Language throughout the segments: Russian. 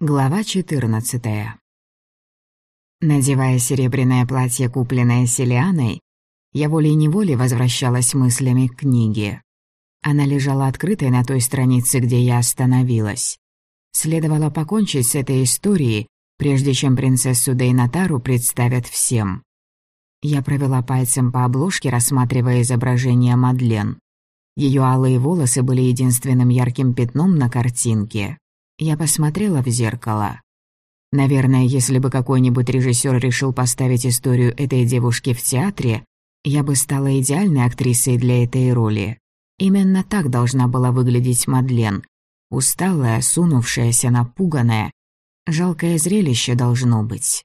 Глава 14 Надевая серебряное платье, купленное Селианой, я волей-неволей возвращалась мыслями к книге. Она лежала открытой на той странице, где я остановилась. Следовало покончить с этой историей, прежде чем принцессу Дейнатару представят всем. Я провела пальцем по обложке, рассматривая изображение Мадлен. Ее алые волосы были единственным ярким пятном на картинке. Я посмотрела в зеркало. Наверное, если бы какой-нибудь режиссер решил поставить историю этой девушки в театре, я бы стала идеальной актрисой для этой роли. Именно так должна была выглядеть Мадлен. Усталая, сунувшаяся, напуганная. Жалкое зрелище должно быть.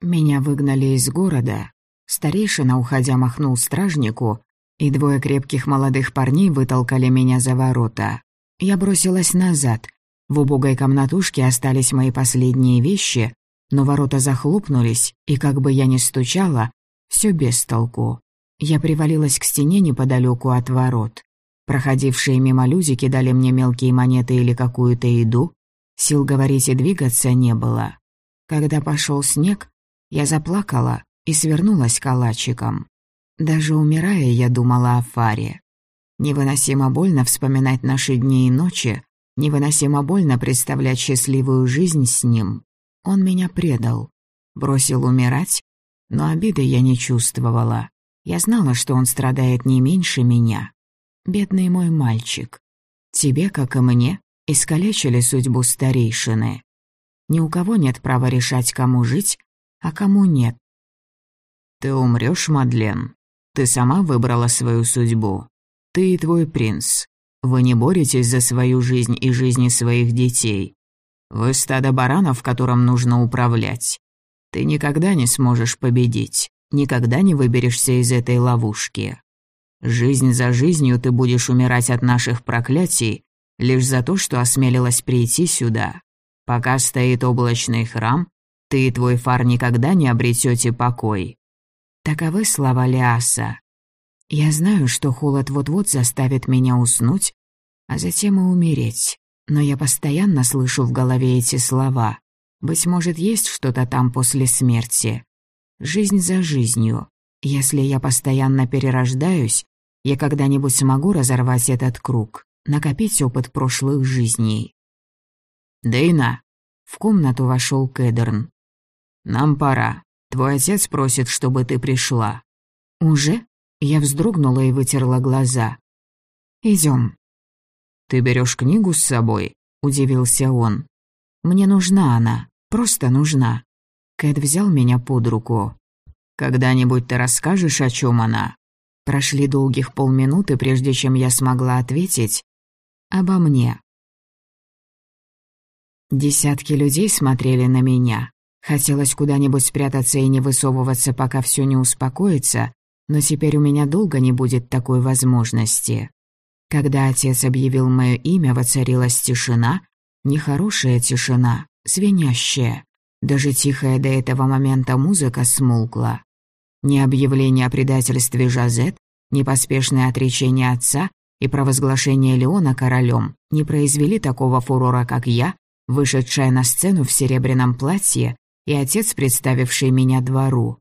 Меня выгнали из города. Старейшина, уходя, махнул стражнику, и двое крепких молодых парней вытолкали меня за ворота. Я бросилась назад. В убогой комнатушке остались мои последние вещи, но ворота захлопнулись, и как бы я ни стучала, все без толку. Я привалилась к стене неподалеку от ворот. Проходившие мимо люди кидали мне мелкие монеты или какую-то еду. Сил говорить и двигаться не было. Когда пошел снег, я заплакала и свернулась калачиком. Даже умирая, я думала о Фаре. Невыносимо больно вспоминать наши дни и ночи, невыносимо больно представлять счастливую жизнь с ним. Он меня предал, бросил умирать, но обиды я не чувствовала. Я знала, что он страдает не меньше меня. Бедный мой мальчик. Тебе, как и мне, искалечили судьбу старейшины. Ни у кого нет права решать, кому жить, а кому нет. Ты умрёшь, Мадлен. Ты сама выбрала свою судьбу. Ты и твой принц. Вы не боретесь за свою жизнь и жизни своих детей. Вы стадо баранов, которым нужно управлять. Ты никогда не сможешь победить, никогда не выберешься из этой ловушки. Жизнь за жизнью ты будешь умирать от наших проклятий лишь за то, что осмелилась прийти сюда. Пока стоит облачный храм, ты и твой фар никогда не обретете покой». Таковы слова Лиаса. Я знаю, что холод вот-вот заставит меня уснуть, а затем и умереть. Но я постоянно слышу в голове эти слова. Быть может, есть что-то там после смерти. Жизнь за жизнью. Если я постоянно перерождаюсь, я когда-нибудь смогу разорвать этот круг, накопить опыт прошлых жизней. «Дейна!» В комнату вошел Кэдерн. «Нам пора. Твой отец просит, чтобы ты пришла». «Уже?» Я вздрогнула и вытерла глаза. Идем. «Ты берешь книгу с собой?» – удивился он. «Мне нужна она, просто нужна». Кэт взял меня под руку. «Когда-нибудь ты расскажешь, о чем она?» Прошли долгих полминуты, прежде чем я смогла ответить «Обо мне». Десятки людей смотрели на меня. Хотелось куда-нибудь спрятаться и не высовываться, пока все не успокоится, но теперь у меня долго не будет такой возможности. Когда отец объявил мое имя, воцарилась тишина, нехорошая тишина, звенящая. Даже тихая до этого момента музыка смолкла. Ни объявление о предательстве Жазет, ни поспешное отречение отца и провозглашение Леона королем не произвели такого фурора, как я, вышедшая на сцену в серебряном платье и отец, представивший меня двору.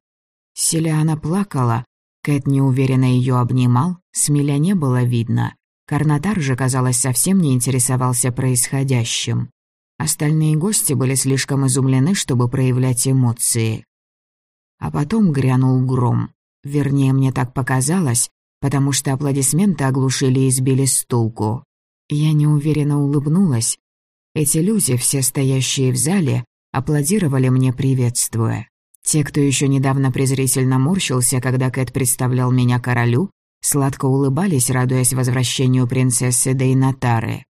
Селиана плакала, Кэт неуверенно ее обнимал, смеля не было видно. Карнатар же, казалось, совсем не интересовался происходящим. Остальные гости были слишком изумлены, чтобы проявлять эмоции. А потом грянул гром. Вернее, мне так показалось, потому что аплодисменты оглушили и сбили с толку. Я неуверенно улыбнулась. Эти люди, все стоящие в зале, аплодировали мне, приветствуя. Те, кто еще недавно презрительно морщился, когда Кэт представлял меня королю, сладко улыбались, радуясь возвращению принцессы Дейнатары.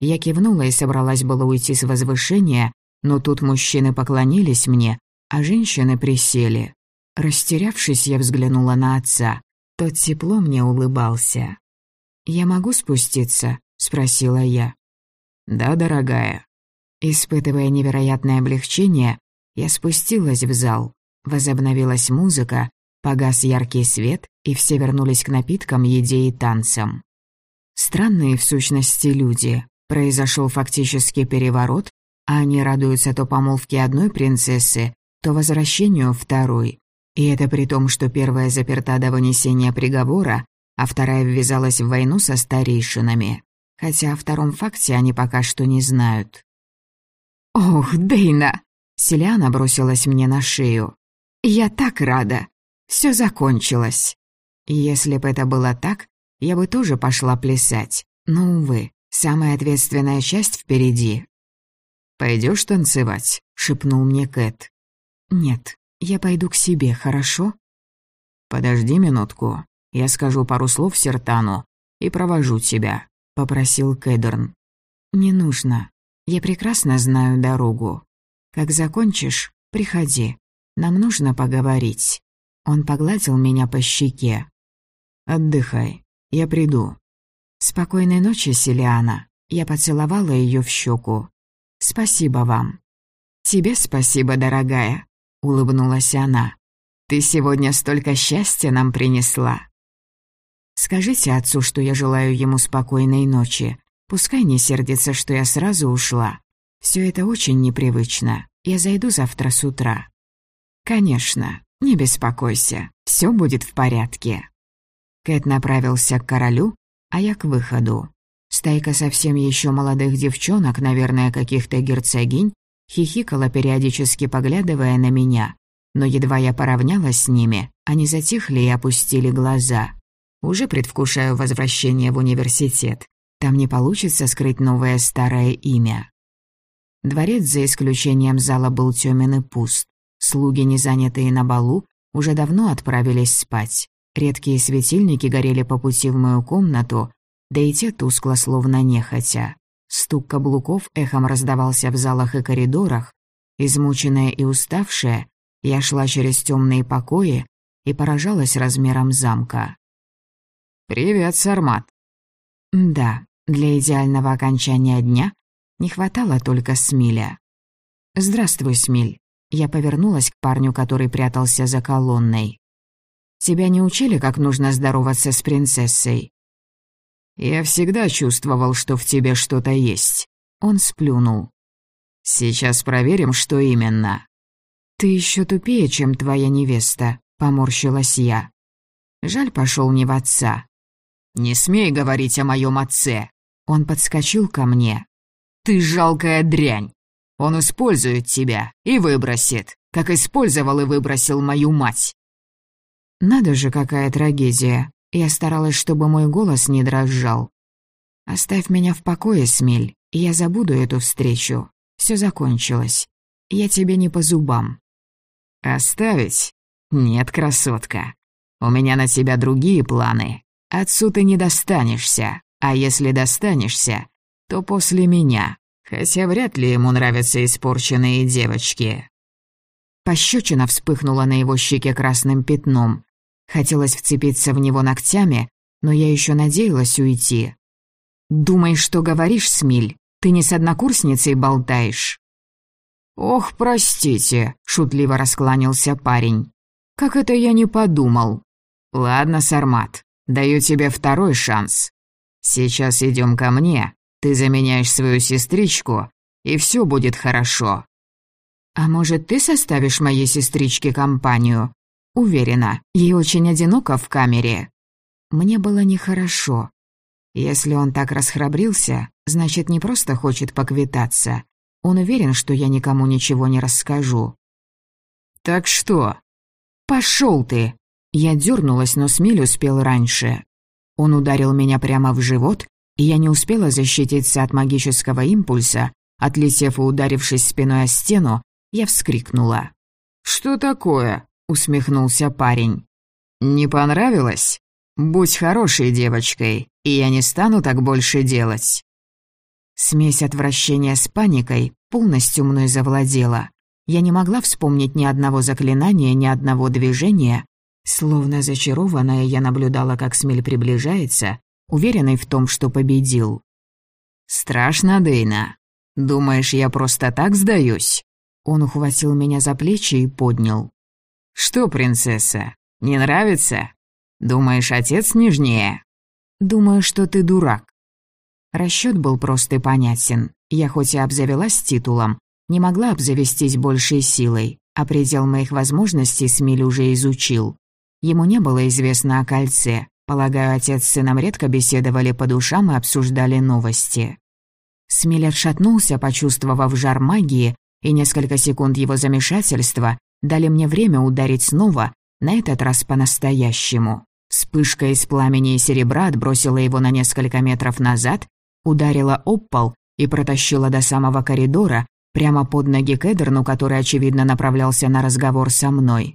Я кивнула и собралась было уйти с возвышения, но тут мужчины поклонились мне, а женщины присели. Растерявшись, я взглянула на отца. Тот тепло мне улыбался. «Я могу спуститься?» — спросила я. «Да, дорогая». Испытывая невероятное облегчение, я спустилась в зал. Возобновилась музыка, погас яркий свет, и все вернулись к напиткам, еде и танцам. Странные в сущности люди. Произошел фактически переворот, а они радуются то помолвке одной принцессы, то возвращению второй. И это при том, что первая заперта до вынесения приговора, а вторая ввязалась в войну со старейшинами. Хотя о втором факте они пока что не знают. «Ох, Дейна!» Селиана бросилась мне на шею. «Я так рада! Все закончилось!» Если бы это было так, я бы тоже пошла плясать. Но, увы, самая ответственная часть впереди. Пойдешь танцевать?» — шепнул мне Кэт. «Нет, я пойду к себе, хорошо?» «Подожди минутку. Я скажу пару слов Сертану и провожу тебя», — попросил Кэдерн. «Не нужно. Я прекрасно знаю дорогу. Как закончишь, приходи. Нам нужно поговорить». Он погладил меня по щеке. «Отдыхай. Я приду». «Спокойной ночи, Селиана». Я поцеловала ее в щеку. «Спасибо вам». «Тебе спасибо, дорогая», — улыбнулась она. «Ты сегодня столько счастья нам принесла». «Скажите отцу, что я желаю ему спокойной ночи. Пускай не сердится, что я сразу ушла. Все это очень непривычно. Я зайду завтра с утра». «Конечно, не беспокойся, все будет в порядке». Кэт направился к королю, а я к выходу. Стайка совсем еще молодых девчонок, наверное, каких-то герцогинь, хихикала, периодически поглядывая на меня. Но едва я поравнялась с ними, они затихли и опустили глаза. Уже предвкушаю возвращение в университет. Там не получится скрыть новое старое имя. Дворец, за исключением зала, был тёмен и пуст. Слуги, не занятые на балу, уже давно отправились спать. Редкие светильники горели по пути в мою комнату, да и те тускло, словно нехотя. Стук каблуков эхом раздавался в залах и коридорах. Измученная и уставшая, я шла через темные покои и поражалась размером замка. «Привет, Сармат». Да, для идеального окончания дня не хватало только Смиля. «Здравствуй, Смиль». Я повернулась к парню, который прятался за колонной. «Тебя не учили, как нужно здороваться с принцессой?» «Я всегда чувствовал, что в тебе что-то есть». Он сплюнул. «Сейчас проверим, что именно». «Ты еще тупее, чем твоя невеста», — поморщилась я. Жаль, пошел не в отца. «Не смей говорить о моем отце!» Он подскочил ко мне. «Ты жалкая дрянь! Он использует тебя и выбросит, как использовал и выбросил мою мать!» Надо же, какая трагедия. Я старалась, чтобы мой голос не дрожал. «Оставь меня в покое, Смель, и я забуду эту встречу. Все закончилось. Я тебе не по зубам». «Оставить? Нет, красотка. У меня на тебя другие планы. Отцу ты не достанешься, а если достанешься, то после меня, хотя вряд ли ему нравятся испорченные девочки». Пощечина вспыхнула на его щеке красным пятном. Хотелось вцепиться в него ногтями, но я еще надеялась уйти. «Думаешь, что говоришь, Смиль? Ты не с однокурсницей болтаешь?» «Ох, простите», — шутливо раскланялся парень. «Как это я не подумал?» «Ладно, Сармат, даю тебе второй шанс. Сейчас идем ко мне, ты заменяешь свою сестричку, и все будет хорошо». «А может, ты составишь моей сестричке компанию?» Уверена, ей очень одиноко в камере. Мне было нехорошо. Если он так расхрабрился, значит, не просто хочет поквитаться. Он уверен, что я никому ничего не расскажу. «Так что?» «Пошёл ты!» Я дернулась, но Смиль успел раньше. Он ударил меня прямо в живот, и я не успела защититься от магического импульса. Отлетев и ударившись спиной о стену, я вскрикнула. «Что такое?» — усмехнулся парень. «Не понравилось? Будь хорошей девочкой, и я не стану так больше делать». Смесь отвращения с паникой полностью мной завладела. Я не могла вспомнить ни одного заклинания, ни одного движения. Словно зачарованная, я наблюдала, как Смель приближается, уверенный в том, что победил. «Страшно, Дейна. Думаешь, я просто так сдаюсь?» Он ухватил меня за плечи и поднял. «Что, принцесса, не нравится? Думаешь, отец нежнее?» «Думаю, что ты дурак». Расчет был прост и понятен. Я хоть и обзавелась титулом, не могла обзавестись большей силой, а предел моих возможностей Смиль уже изучил. Ему не было известно о кольце. Полагаю, отец с сыном редко беседовали по душам и обсуждали новости. Смиль отшатнулся, почувствовав жар магии, и несколько секунд его замешательства дали мне время ударить снова, на этот раз по-настоящему. Вспышка из пламени и серебра отбросила его на несколько метров назад, ударила об пол и протащила до самого коридора, прямо под ноги Кедерну, который, очевидно, направлялся на разговор со мной.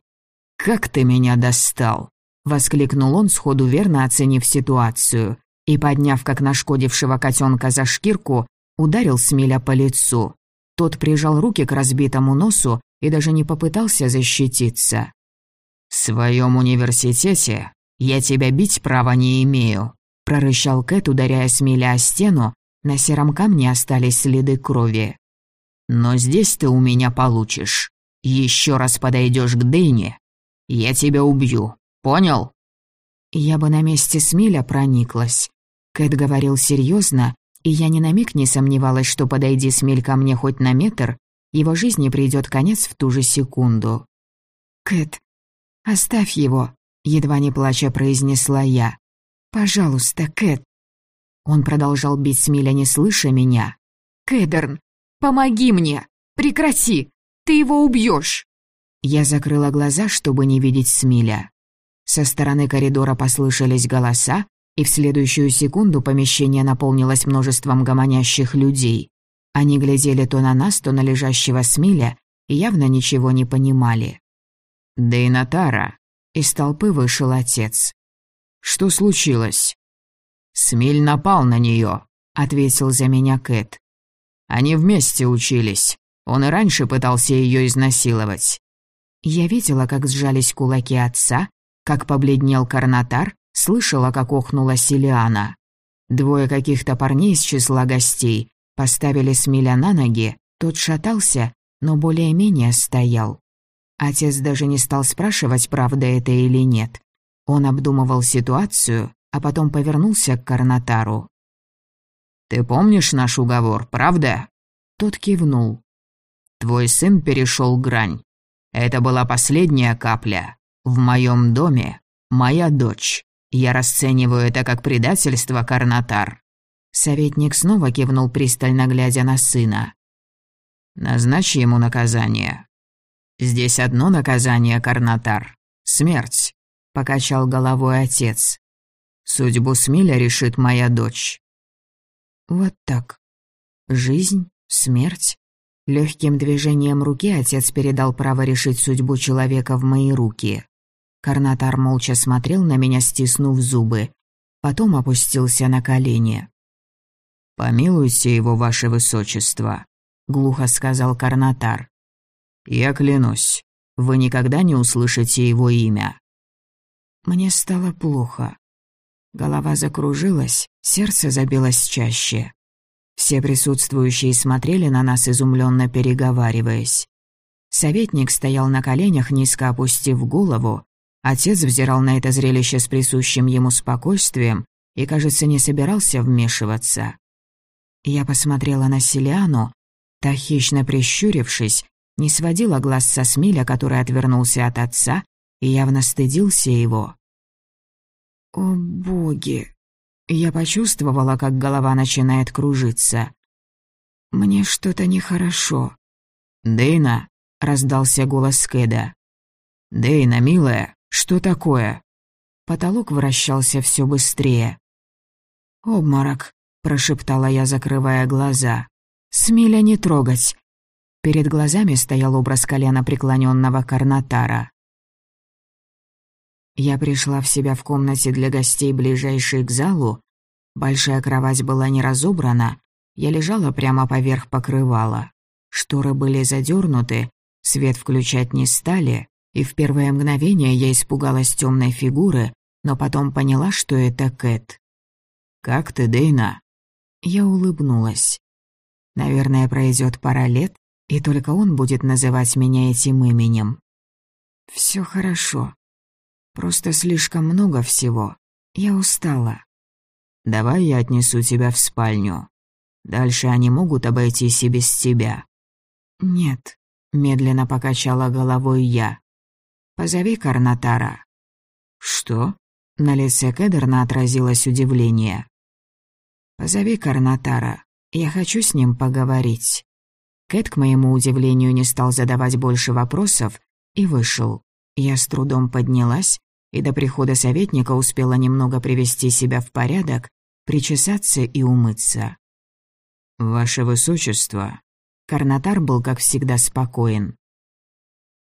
«Как ты меня достал!» — воскликнул он, сходу верно оценив ситуацию, и, подняв как нашкодившего котенка за шкирку, ударил Смеля по лицу. Тот прижал руки к разбитому носу и даже не попытался защититься. «В своем университете я тебя бить права не имею», — прорычал Кэт, ударяя Смеля о стену, на сером камне остались следы крови. «Но здесь ты у меня получишь. Еще раз подойдешь к Дэйне, я тебя убью. Понял?» Я бы на месте Смиля прониклась. Кэт говорил серьезно, и я ни на миг не сомневалась, что подойди Смиль ко мне хоть на метр, его жизни придет конец в ту же секунду. «Кэт, оставь его», — едва не плача произнесла я. «Пожалуйста, Кэт». Он продолжал бить Смиля, не слыша меня. «Кэдерн, помоги мне! Прекрати! Ты его убьешь!» Я закрыла глаза, чтобы не видеть Смиля. Со стороны коридора послышались голоса, и в следующую секунду помещение наполнилось множеством гомонящих людей. Они глядели то на нас, то на лежащего Смиля и явно ничего не понимали. «Да и Натара!» Из толпы вышел отец. «Что случилось?» «Смиль напал на нее», — ответил за меня Кэт. «Они вместе учились. Он и раньше пытался ее изнасиловать». Я видела, как сжались кулаки отца, как побледнел Карнатар, слышала, как охнула Силиана. Двое каких-то парней из числа гостей поставили Смиля на ноги, тот шатался, но более-менее стоял. Отец даже не стал спрашивать, правда это или нет. Он обдумывал ситуацию, а потом повернулся к Карнатару. «Ты помнишь наш уговор, правда?» Тот кивнул. «Твой сын перешел грань. Это была последняя капля. В моем доме моя дочь. Я расцениваю это как предательство, Карнатар». Советник снова кивнул, пристально глядя на сына. «Назначь ему наказание». «Здесь одно наказание, Карнатар. Смерть», — покачал головой отец. Судьбу Смиля решит моя дочь. Вот так. Жизнь, смерть. Легким движением руки отец передал право решить судьбу человека в мои руки. Карнатар молча смотрел на меня, стиснув зубы. Потом опустился на колени. «Помилуйте его, ваше высочество», — глухо сказал Карнатар. «Я клянусь, вы никогда не услышите его имя». Мне стало плохо. Голова закружилась, сердце забилось чаще. Все присутствующие смотрели на нас, изумленно переговариваясь. Советник стоял на коленях, низко опустив голову. Отец взирал на это зрелище с присущим ему спокойствием и, кажется, не собирался вмешиваться. Я посмотрела на Селиану, та, хищно прищурившись, не сводила глаз со Смиля, который отвернулся от отца и явно стыдился его. О боги! Я почувствовала, как голова начинает кружиться. Мне что-то нехорошо. «Дейна!» — раздался голос Кэда. «Дейна, милая, что такое?» Потолок вращался все быстрее. «Обморок», — прошептала я, закрывая глаза. «Смеля не трогать». Перед глазами стоял образ колена преклоненного Карнатара. Я пришла в себя в комнате для гостей, ближайшей к залу. Большая кровать была не разобрана, я лежала прямо поверх покрывала. Шторы были задернуты, свет включать не стали, и в первое мгновение я испугалась темной фигуры, но потом поняла, что это Кэт. «Как ты, Дейна?» Я улыбнулась. Наверное, пройдет пара лет, и только он будет называть меня этим именем. Все хорошо. Просто слишком много всего. Я устала. давай я отнесу тебя в спальню. Дальше они могут обойтись и без тебя». «Нет», — медленно покачала головой я. «Позови Карнатара». «Что?» — на лице Кедерна отразилось удивление. «Позови Карнатара. Я хочу с ним поговорить». Кэт, к моему удивлению, не стал задавать больше вопросов и вышел. Я с трудом поднялась и до прихода советника успела немного привести себя в порядок, причесаться и умыться. «Ваше Высочество!» Карнатар был, как всегда, спокоен.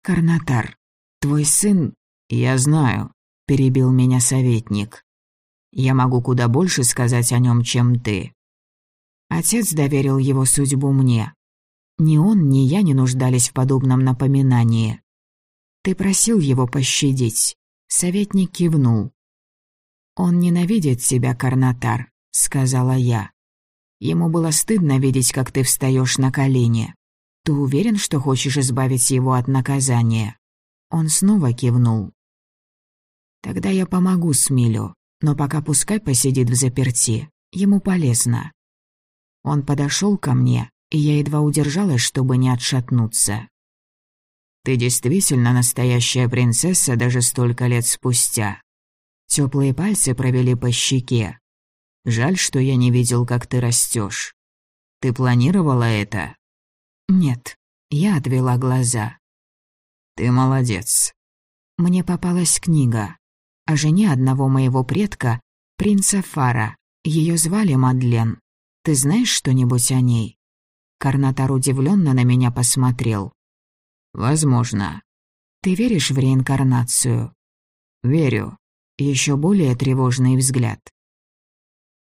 «Карнатар, твой сын...» «Я знаю», — перебил меня советник. «Я могу куда больше сказать о нем, чем ты». Отец доверил его судьбу мне. Ни он, ни я не нуждались в подобном напоминании. Ты просил его пощадить. Советник кивнул. «Он ненавидит тебя, Карнатар», — сказала я. Ему было стыдно видеть, как ты встаешь на колени. Ты уверен, что хочешь избавить его от наказания?» Он снова кивнул. «Тогда я помогу Смилю, но пока пускай посидит в заперти. Ему полезно». Он подошел ко мне, и я едва удержалась, чтобы не отшатнуться. «Ты действительно настоящая принцесса даже столько лет спустя». Теплые пальцы провели по щеке. Жаль, что я не видел, как ты растешь. Ты планировала это? Нет, я отвела глаза. Ты молодец. Мне попалась книга о жене одного моего предка, принца Фара. Ее звали Мадлен. Ты знаешь что-нибудь о ней? Карнатар удивленно на меня посмотрел. Возможно. Ты веришь в реинкарнацию? Верю. Еще более тревожный взгляд.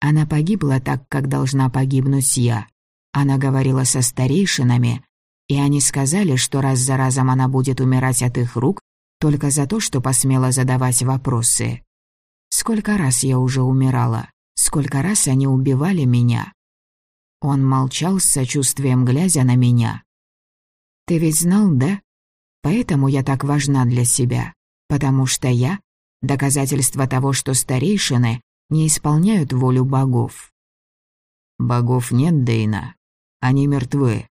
Она погибла так, как должна погибнуть я. Она говорила со старейшинами, и они сказали, что раз за разом она будет умирать от их рук только за то, что посмела задавать вопросы. Сколько раз я уже умирала, сколько раз они убивали меня. Он молчал с сочувствием, глядя на меня. «Ты ведь знал, да? Поэтому я так важна для себя, потому что я — доказательство того, что старейшины не исполняют волю богов. Богов нет, Дейна. Они мертвы.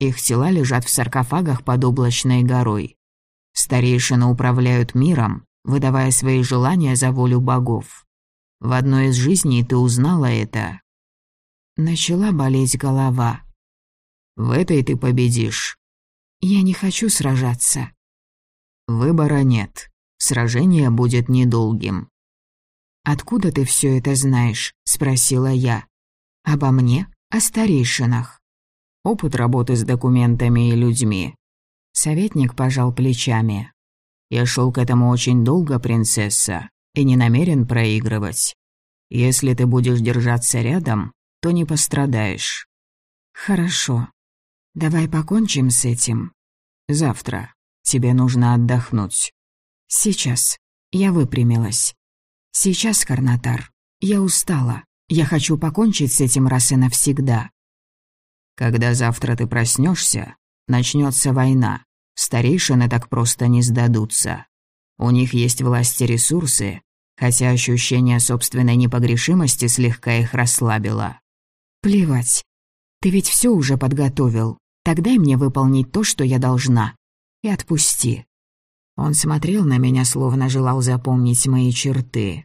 Их тела лежат в саркофагах под облачной горой. Старейшины управляют миром, выдавая свои желания за волю богов. В одной из жизней ты узнала это. Начала болеть голова. В этой ты победишь. Я не хочу сражаться. Выбора нет. Сражение будет недолгим. «Откуда ты все это знаешь?» – спросила я. «Обо мне? О старейшинах?» «Опыт работы с документами и людьми». Советник пожал плечами. «Я шел к этому очень долго, принцесса, и не намерен проигрывать. Если ты будешь держаться рядом, то не пострадаешь». «Хорошо. Давай покончим с этим. Завтра. Тебе нужно отдохнуть». «Сейчас». Я выпрямилась. «Сейчас, Карнатар, я устала. Я хочу покончить с этим раз и навсегда». «Когда завтра ты проснешься, начнется война. Старейшины так просто не сдадутся. У них есть власть и ресурсы, хотя ощущение собственной непогрешимости слегка их расслабило. Плевать. Ты ведь все уже подготовил. Тогда и мне выполнить то, что я должна. И отпусти. Он смотрел на меня, словно желал запомнить мои черты.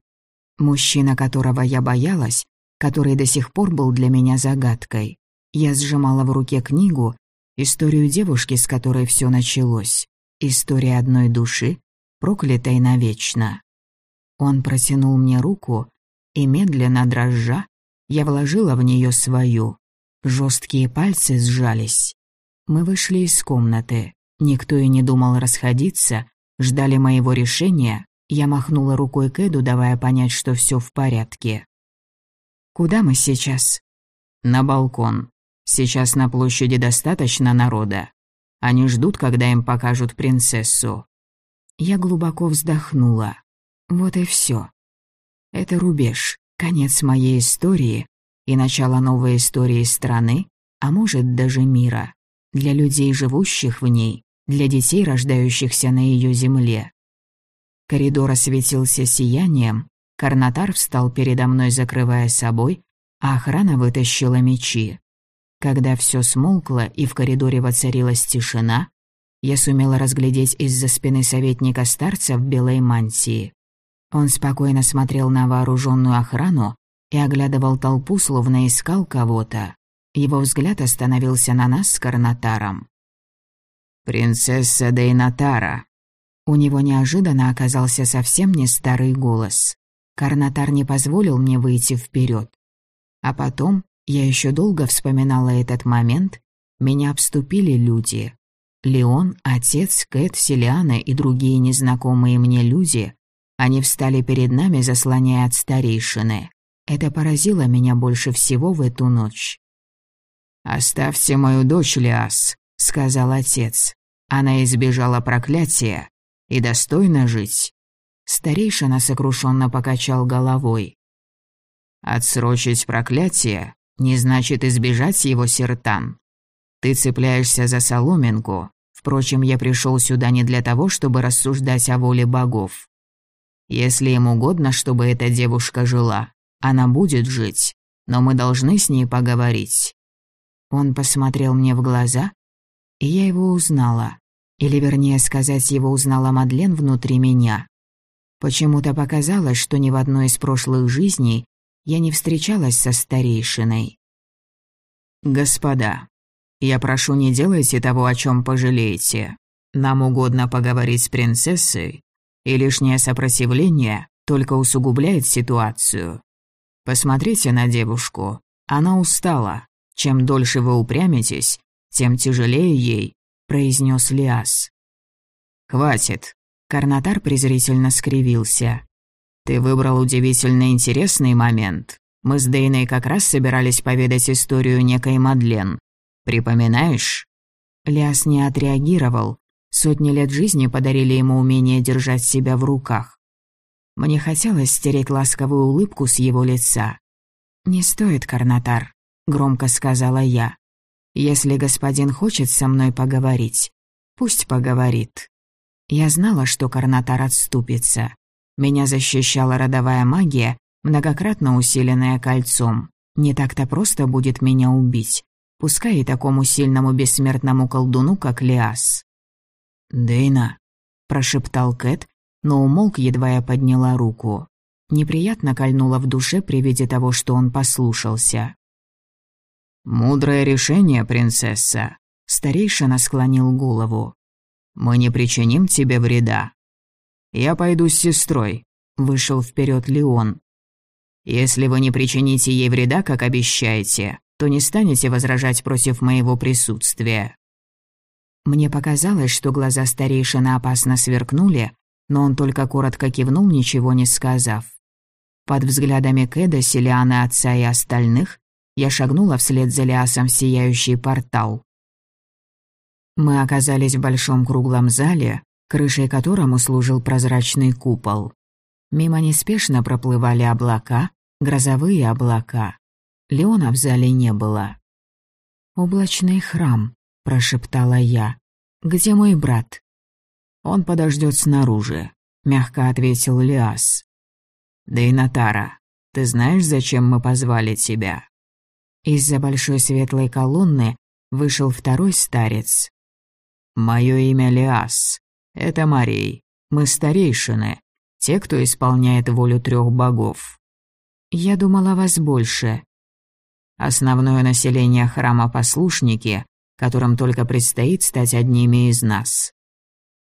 Мужчина, которого я боялась, который до сих пор был для меня загадкой. Я сжимала в руке книгу, историю девушки, с которой все началось. История одной души, проклятой навечно. Он протянул мне руку, и медленно дрожа, я вложила в нее свою. Жесткие пальцы сжались. Мы вышли из комнаты. Никто и не думал расходиться, ждали моего решения, я махнула рукой Кэду, давая понять, что все в порядке. «Куда мы сейчас?» «На балкон. Сейчас на площади достаточно народа. Они ждут, когда им покажут принцессу». Я глубоко вздохнула. Вот и все. Это рубеж, конец моей истории и начало новой истории страны, а может даже мира. Для людей, живущих в ней, для детей, рождающихся на ее земле. Коридор осветился сиянием, Карнатар встал передо мной, закрывая собой, а охрана вытащила мечи. Когда все смолкло и в коридоре воцарилась тишина, я сумела разглядеть из-за спины советника старца в белой мантии. Он спокойно смотрел на вооруженную охрану и оглядывал толпу, словно искал кого-то. Его взгляд остановился на нас с Карнатаром. «Принцесса Дейнатара». У него неожиданно оказался совсем не старый голос. Карнатар не позволил мне выйти вперед. А потом, я еще долго вспоминала этот момент, меня обступили люди. Леон, отец, Кэт, Селиана и другие незнакомые мне люди, они встали перед нами, заслоняя от старейшины. Это поразило меня больше всего в эту ночь. «Оставьте мою дочь, Лиас», — сказал отец. «Она избежала проклятия и достойна жить». Старейшина сокрушенно покачал головой. «Отсрочить проклятие не значит избежать его, Сертан. Ты цепляешься за соломинку, Впрочем, я пришел сюда не для того, чтобы рассуждать о воле богов. Если им угодно, чтобы эта девушка жила, она будет жить, но мы должны с ней поговорить». Он посмотрел мне в глаза, и я его узнала. Или, вернее сказать, его узнала Мадлен внутри меня. Почему-то показалось, что ни в одной из прошлых жизней я не встречалась со старейшиной. «Господа, я прошу, не делайте того, о чем пожалеете. Нам угодно поговорить с принцессой, и лишнее сопротивление только усугубляет ситуацию. Посмотрите на девушку. Она устала. Чем дольше вы упрямитесь, тем тяжелее ей», — произнес Лиас. «Хватит». Карнатар презрительно скривился. «Ты выбрал удивительно интересный момент. Мы с Дейной как раз собирались поведать историю некой Мадлен. Припоминаешь?» Ляс не отреагировал. Сотни лет жизни подарили ему умение держать себя в руках. Мне хотелось стереть ласковую улыбку с его лица. «Не стоит, Карнатар», — громко сказала я. «Если господин хочет со мной поговорить, пусть поговорит». Я знала, что Карнатар отступится. Меня защищала родовая магия, многократно усиленная кольцом. Не так-то просто будет меня убить пускай и такому сильному бессмертному колдуну, как Лиас. «Дейна», — прошептал Кэт, но умолк, едва я подняла руку. Неприятно кольнуло в душе при виде того, что он послушался. «Мудрое решение, принцесса», — старейшина склонил голову. «Мы не причиним тебе вреда. Я пойду с сестрой», — вышел вперед Леон. «Если вы не причините ей вреда, как обещаете, то не станете возражать против моего присутствия». Мне показалось, что глаза старейшины опасно сверкнули, но он только коротко кивнул, ничего не сказав. Под взглядами Кэда, Селианы отца и остальных я шагнула вслед за Лиасом в сияющий портал. Мы оказались в большом круглом зале, крышей которому служил прозрачный купол. Мимо неспешно проплывали облака, грозовые облака. Леона в зале не было. «Облачный храм», — прошептала я. «Где мой брат?» «Он подождет снаружи», — мягко ответил Лиас. «Да и Натара, ты знаешь, зачем мы позвали тебя?» Из-за большой светлой колонны вышел второй старец. «Мое имя Лиас. Это Марей. Мы старейшины, те, кто исполняет волю трех богов». «Я думала вас больше», Основное население храма послушники, которым только предстоит стать одними из нас.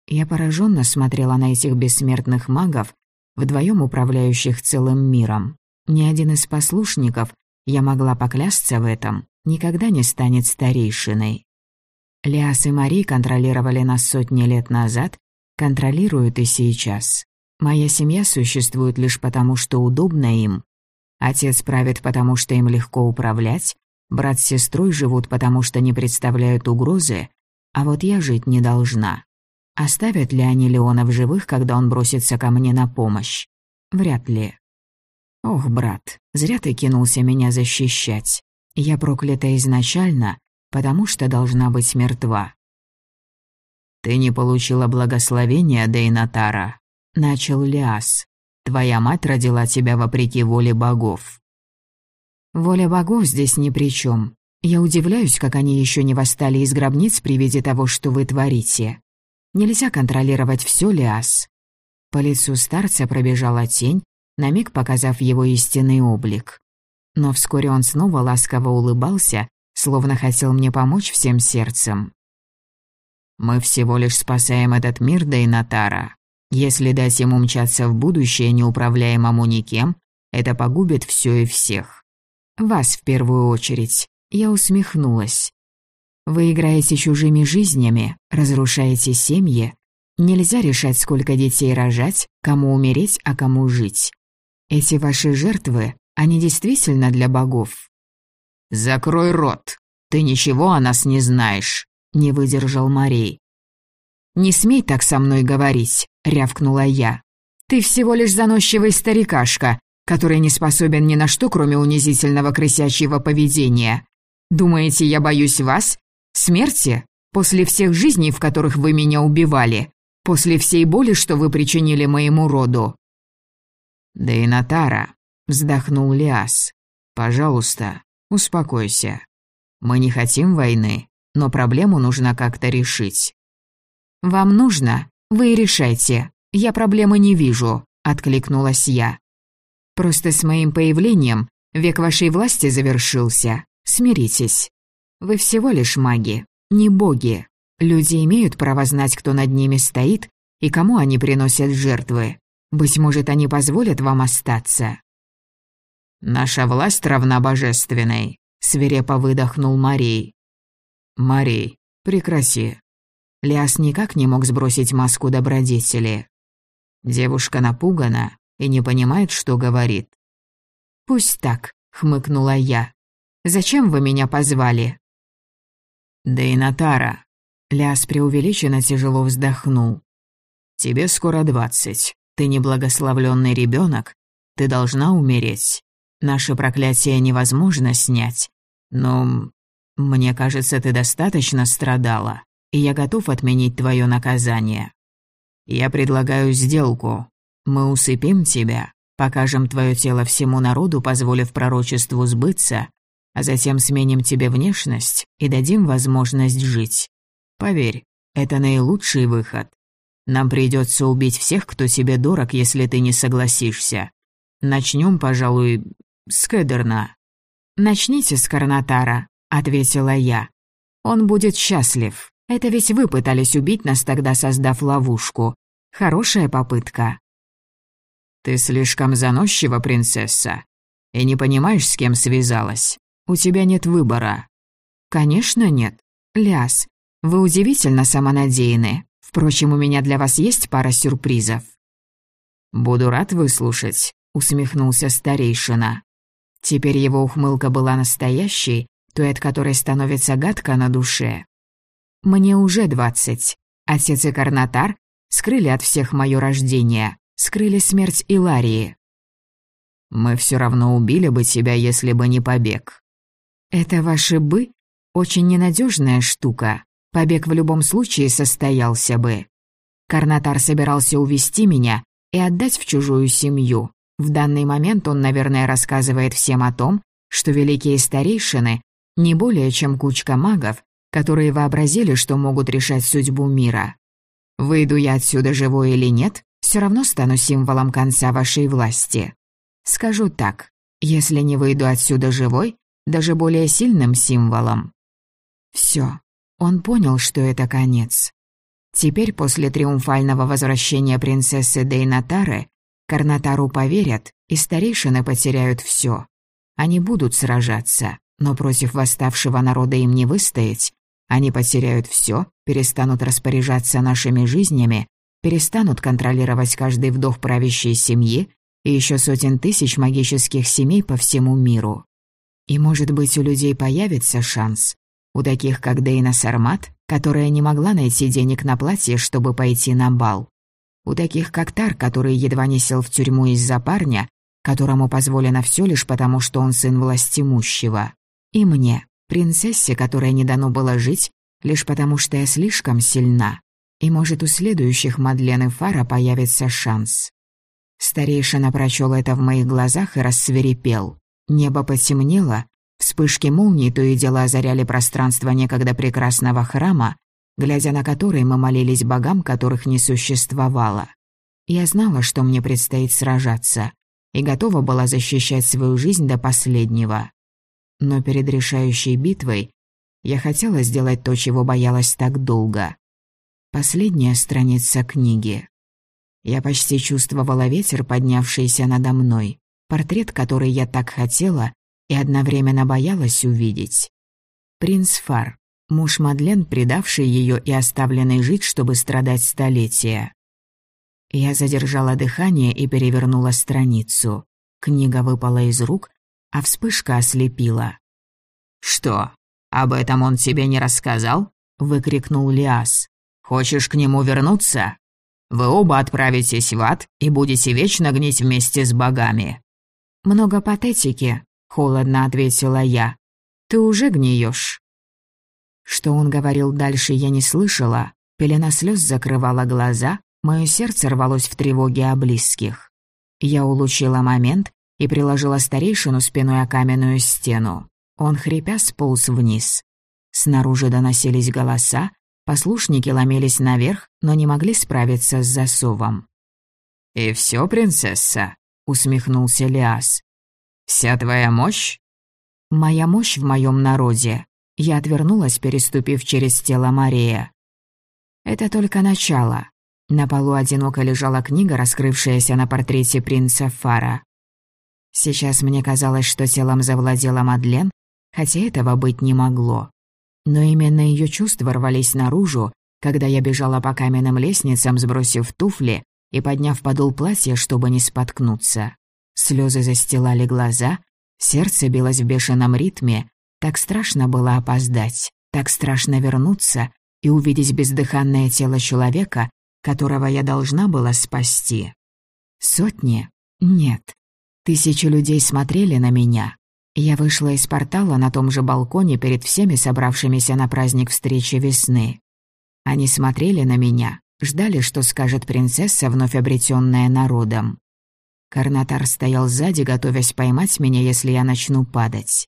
Я пораженно смотрела на этих бессмертных магов, вдвоем управляющих целым миром. Ни один из послушников, я могла поклясться в этом, никогда не станет старейшиной. Лиас и Мари контролировали нас сотни лет назад, контролируют и сейчас. Моя семья существует лишь потому, что удобно им, Отец правит, потому что им легко управлять, брат с сестрой живут, потому что не представляют угрозы, а вот я жить не должна. Оставят ли они Леона в живых, когда он бросится ко мне на помощь? Вряд ли. Ох, брат, зря ты кинулся меня защищать. Я проклята изначально, потому что должна быть мертва. «Ты не получила благословения, Дейнатара», — начал Лиас. Твоя мать родила тебя вопреки воле богов». «Воля богов здесь ни при чем. Я удивляюсь, как они еще не восстали из гробниц при виде того, что вы творите. Нельзя контролировать все, Лиас». По лицу старца пробежала тень, на миг показав его истинный облик. Но вскоре он снова ласково улыбался, словно хотел мне помочь всем сердцем. «Мы всего лишь спасаем этот мир, да и Натара. Если дать ему мчаться в будущее неуправляемому никем, это погубит все и всех. Вас в первую очередь. Я усмехнулась. Вы играете чужими жизнями, разрушаете семьи. Нельзя решать, сколько детей рожать, кому умереть, а кому жить. Эти ваши жертвы, они действительно для богов. «Закрой рот! Ты ничего о нас не знаешь!» — не выдержал Марей. «Не смей так со мной говорить», — рявкнула я. «Ты всего лишь заносчивый старикашка, который не способен ни на что, кроме унизительного крысячьего поведения. Думаете, я боюсь вас? Смерти? После всех жизней, в которых вы меня убивали? После всей боли, что вы причинили моему роду?» «Да и Натара», — вздохнул Лиас. «Пожалуйста, успокойся. Мы не хотим войны, но проблему нужно как-то решить. «Вам нужно? Вы решайте. Я проблемы не вижу», — откликнулась я. «Просто с моим появлением век вашей власти завершился. Смиритесь. Вы всего лишь маги, не боги. Люди имеют право знать, кто над ними стоит и кому они приносят жертвы. Быть может, они позволят вам остаться». «Наша власть равна божественной», — свирепо выдохнул Марий. «Марий, прекрати. Лиас никак не мог сбросить маску добродетели. Девушка напугана и не понимает, что говорит. «Пусть так», — хмыкнула я. «Зачем вы меня позвали?» «Да и Натара». Ляс преувеличенно тяжело вздохнул. «Тебе скоро двадцать. Ты неблагословленный ребенок. Ты должна умереть. Наше проклятие невозможно снять. Но мне кажется, ты достаточно страдала и я готов отменить твое наказание. Я предлагаю сделку. Мы усыпим тебя, покажем твое тело всему народу, позволив пророчеству сбыться, а затем сменим тебе внешность и дадим возможность жить. Поверь, это наилучший выход. Нам придется убить всех, кто тебе дорог, если ты не согласишься. Начнем, пожалуй, с Кедерна. «Начните с Карнатара», — ответила я. «Он будет счастлив». Это ведь вы пытались убить нас тогда, создав ловушку. Хорошая попытка». «Ты слишком заносчива, принцесса, и не понимаешь, с кем связалась. У тебя нет выбора». «Конечно нет. Ляс, вы удивительно самонадеяны. Впрочем, у меня для вас есть пара сюрпризов». «Буду рад выслушать», — усмехнулся старейшина. Теперь его ухмылка была настоящей, той, от которой становится гадко на душе. Мне уже двадцать. Отец и Карнатар скрыли от всех мое рождение, скрыли смерть Иларии. Мы все равно убили бы тебя, если бы не побег. Это ваши «бы» очень ненадежная штука. Побег в любом случае состоялся бы. Карнатар собирался увести меня и отдать в чужую семью. В данный момент он, наверное, рассказывает всем о том, что великие старейшины не более чем кучка магов, которые вообразили, что могут решать судьбу мира. Выйду я отсюда живой или нет, все равно стану символом конца вашей власти. Скажу так, если не выйду отсюда живой, даже более сильным символом. Все, он понял, что это конец. Теперь, после триумфального возвращения принцессы Дейнатары, Карнатару поверят, и старейшины потеряют все. Они будут сражаться, но против восставшего народа им не выстоять, они потеряют все, перестанут распоряжаться нашими жизнями, перестанут контролировать каждый вдох правящей семьи и еще сотен тысяч магических семей по всему миру. И, может быть, у людей появится шанс. У таких, как Дейна Сармат, которая не могла найти денег на платье, чтобы пойти на бал. У таких, как Тар, который едва не сел в тюрьму из-за парня, которому позволено все лишь потому, что он сын властимущего. И мне, Принцессе, которой не дано было жить, лишь потому что я слишком сильна. И может у следующих Мадлен и Фара появится шанс. Старейшина прочел это в моих глазах и рассверепел. Небо потемнело, вспышки молний то и дело озаряли пространство некогда прекрасного храма, глядя на который мы молились богам, которых не существовало. Я знала, что мне предстоит сражаться, и готова была защищать свою жизнь до последнего. Но перед решающей битвой я хотела сделать то, чего боялась так долго. Последняя страница книги. Я почти чувствовала ветер, поднявшийся надо мной, портрет, который я так хотела и одновременно боялась увидеть. Принц Фар, муж Мадлен, предавший ее и оставленный жить, чтобы страдать столетия. Я задержала дыхание и перевернула страницу. Книга выпала из рук, а вспышка ослепила. «Что, об этом он тебе не рассказал?» — выкрикнул Лиас. «Хочешь к нему вернуться? Вы оба отправитесь в ад и будете вечно гнить вместе с богами». «Много патетики», — холодно ответила я. «Ты уже гниешь». Что он говорил дальше, я не слышала. Пелена слез закрывала глаза, мое сердце рвалось в тревоге о близких. Я улучила момент и приложила старейшину спиной о каменную стену. Он, хрипя, сполз вниз. Снаружи доносились голоса, послушники ломились наверх, но не могли справиться с засовом. «И все, принцесса?» — усмехнулся Лиас. «Вся твоя мощь?» «Моя мощь в моем народе», я отвернулась, переступив через тело Мария. Это только начало. На полу одиноко лежала книга, раскрывшаяся на портрете принца Фара. Сейчас мне казалось, что телом завладела Мадлен, хотя этого быть не могло. Но именно ее чувства рвались наружу, когда я бежала по каменным лестницам, сбросив туфли и подняв подол платья, чтобы не споткнуться. Слезы застилали глаза, сердце билось в бешеном ритме, так страшно было опоздать, так страшно вернуться и увидеть бездыханное тело человека, которого я должна была спасти. Сотни? Нет. Тысячи людей смотрели на меня. Я вышла из портала на том же балконе перед всеми собравшимися на праздник встречи весны. Они смотрели на меня, ждали, что скажет принцесса, вновь обретенная народом. Карнатар стоял сзади, готовясь поймать меня, если я начну падать.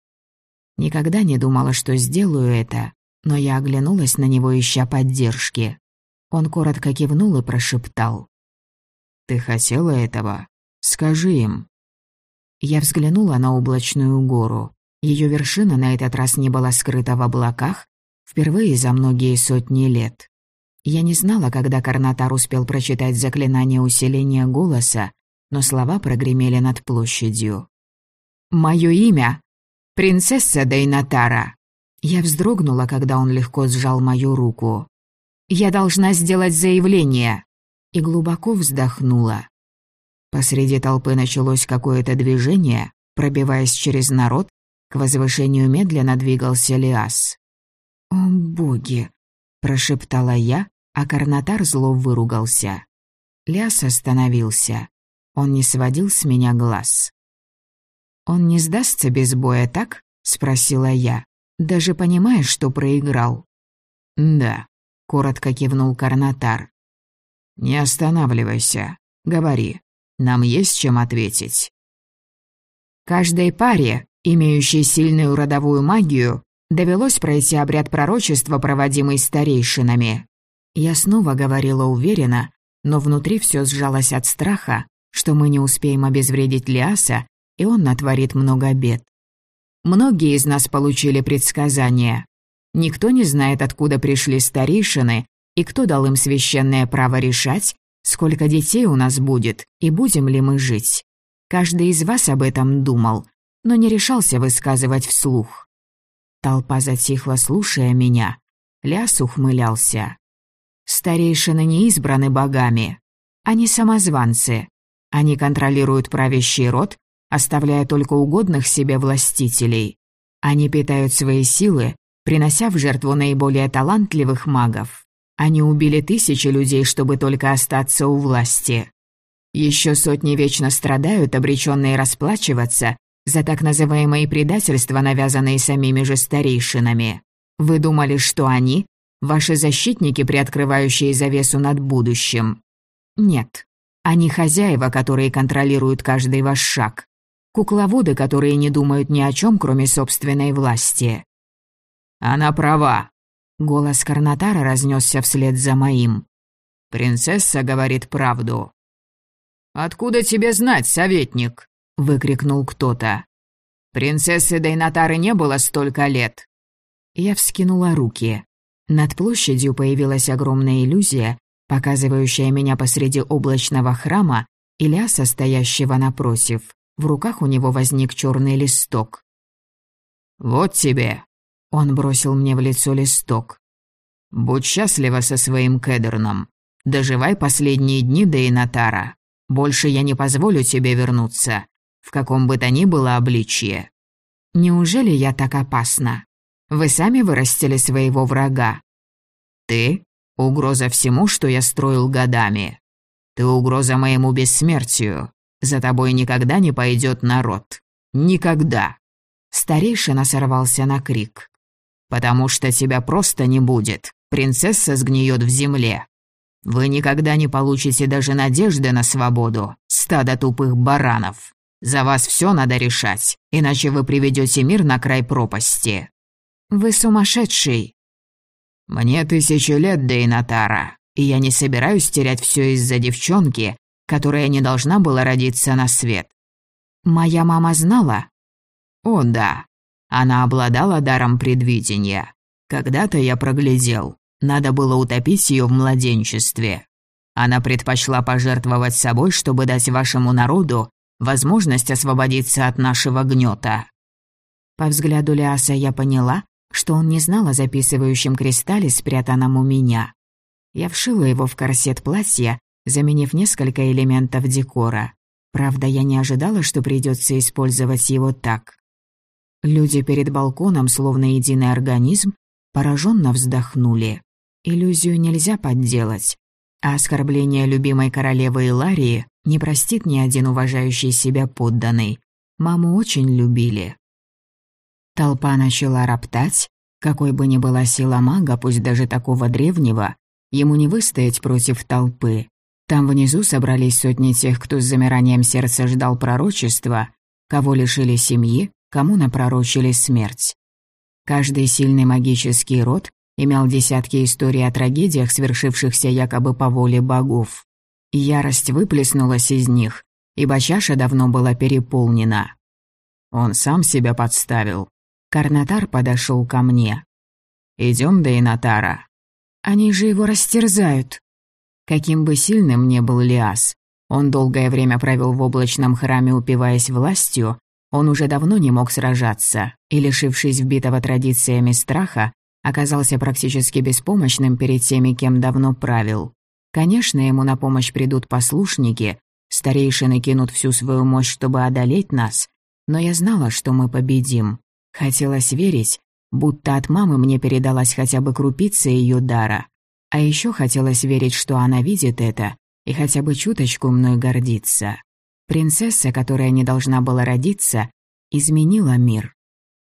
Никогда не думала, что сделаю это, но я оглянулась на него, ища поддержки. Он коротко кивнул и прошептал. «Ты хотела этого? Скажи им». Я взглянула на облачную гору. Ее вершина на этот раз не была скрыта в облаках, впервые за многие сотни лет. Я не знала, когда Карнатар успел прочитать заклинание усиления голоса, но слова прогремели над площадью. «Моё имя «Принцесса Дейнатара!» Я вздрогнула, когда он легко сжал мою руку. «Я должна сделать заявление!» И глубоко вздохнула. Посреди толпы началось какое-то движение, пробиваясь через народ, к возвышению медленно двигался Лиас. «О, боги!» – прошептала я, а Карнатар зло выругался. Лиас остановился. Он не сводил с меня глаз. «Он не сдастся без боя, так?» — спросила я, даже понимая, что проиграл. «Да», — коротко кивнул Карнатар. «Не останавливайся. Говори. Нам есть чем ответить». Каждой паре, имеющей сильную родовую магию, довелось пройти обряд пророчества, проводимый старейшинами. Я снова говорила уверенно, но внутри все сжалось от страха, что мы не успеем обезвредить Лиаса и он натворит много бед. Многие из нас получили предсказания. Никто не знает, откуда пришли старейшины и кто дал им священное право решать, сколько детей у нас будет и будем ли мы жить. Каждый из вас об этом думал, но не решался высказывать вслух. Толпа затихла, слушая меня. Ляс ухмылялся. Старейшины не избраны богами. Они самозванцы. Они контролируют правящий род оставляя только угодных себе властителей. Они питают свои силы, принося в жертву наиболее талантливых магов. Они убили тысячи людей, чтобы только остаться у власти. Еще сотни вечно страдают, обреченные расплачиваться за так называемые предательства, навязанные самими же старейшинами. Вы думали, что они – ваши защитники, приоткрывающие завесу над будущим? Нет. Они хозяева, которые контролируют каждый ваш шаг. Кукловоды, которые не думают ни о чем, кроме собственной власти. Она права. Голос Карнатара разнесся вслед за моим. Принцесса говорит правду. «Откуда тебе знать, советник?» — выкрикнул кто-то. «Принцессы Дейнатары не было столько лет». Я вскинула руки. Над площадью появилась огромная иллюзия, показывающая меня посреди облачного храма, Ильяса, стоящего напротив. В руках у него возник черный листок. «Вот тебе!» Он бросил мне в лицо листок. «Будь счастлива со своим кедерном. Доживай последние дни до Инатара. Больше я не позволю тебе вернуться, в каком бы то ни было обличье». «Неужели я так опасна? Вы сами вырастили своего врага». «Ты — угроза всему, что я строил годами. Ты угроза моему бессмертию. За тобой никогда не пойдет народ. Никогда!» Старейшина сорвался на крик. «Потому что тебя просто не будет. Принцесса сгниет в земле. Вы никогда не получите даже надежды на свободу, стадо тупых баранов. За вас все надо решать, иначе вы приведете мир на край пропасти». «Вы сумасшедший!» «Мне тысячи лет, Дейнатара, и я не собираюсь терять все из-за девчонки, которая не должна была родиться на свет. Моя мама знала? О, да. Она обладала даром предвидения. Когда-то я проглядел. Надо было утопить ее в младенчестве. Она предпочла пожертвовать собой, чтобы дать вашему народу возможность освободиться от нашего гнета. По взгляду Лиаса я поняла, что он не знал о записывающем кристалле, спрятанном у меня. Я вшила его в корсет платья заменив несколько элементов декора. Правда, я не ожидала, что придется использовать его так. Люди перед балконом, словно единый организм, пораженно вздохнули. Иллюзию нельзя подделать. А оскорбление любимой королевы Иларии не простит ни один уважающий себя подданный. Маму очень любили. Толпа начала роптать. Какой бы ни была сила мага, пусть даже такого древнего, ему не выстоять против толпы. Там внизу собрались сотни тех, кто с замиранием сердца ждал пророчества, кого лишили семьи, кому напророчили смерть. Каждый сильный магический род имел десятки историй о трагедиях, свершившихся якобы по воле богов. Ярость выплеснулась из них, ибо чаша давно была переполнена. Он сам себя подставил. Карнатар подошел ко мне. «Идем до Инатара». «Они же его растерзают». Каким бы сильным ни был Лиас, он долгое время провел в облачном храме, упиваясь властью, он уже давно не мог сражаться, и, лишившись вбитого традициями страха, оказался практически беспомощным перед теми, кем давно правил. Конечно, ему на помощь придут послушники, старейшины кинут всю свою мощь, чтобы одолеть нас, но я знала, что мы победим. Хотелось верить, будто от мамы мне передалась хотя бы крупица ее дара. А еще хотелось верить, что она видит это и хотя бы чуточку мной гордится. Принцесса, которая не должна была родиться, изменила мир.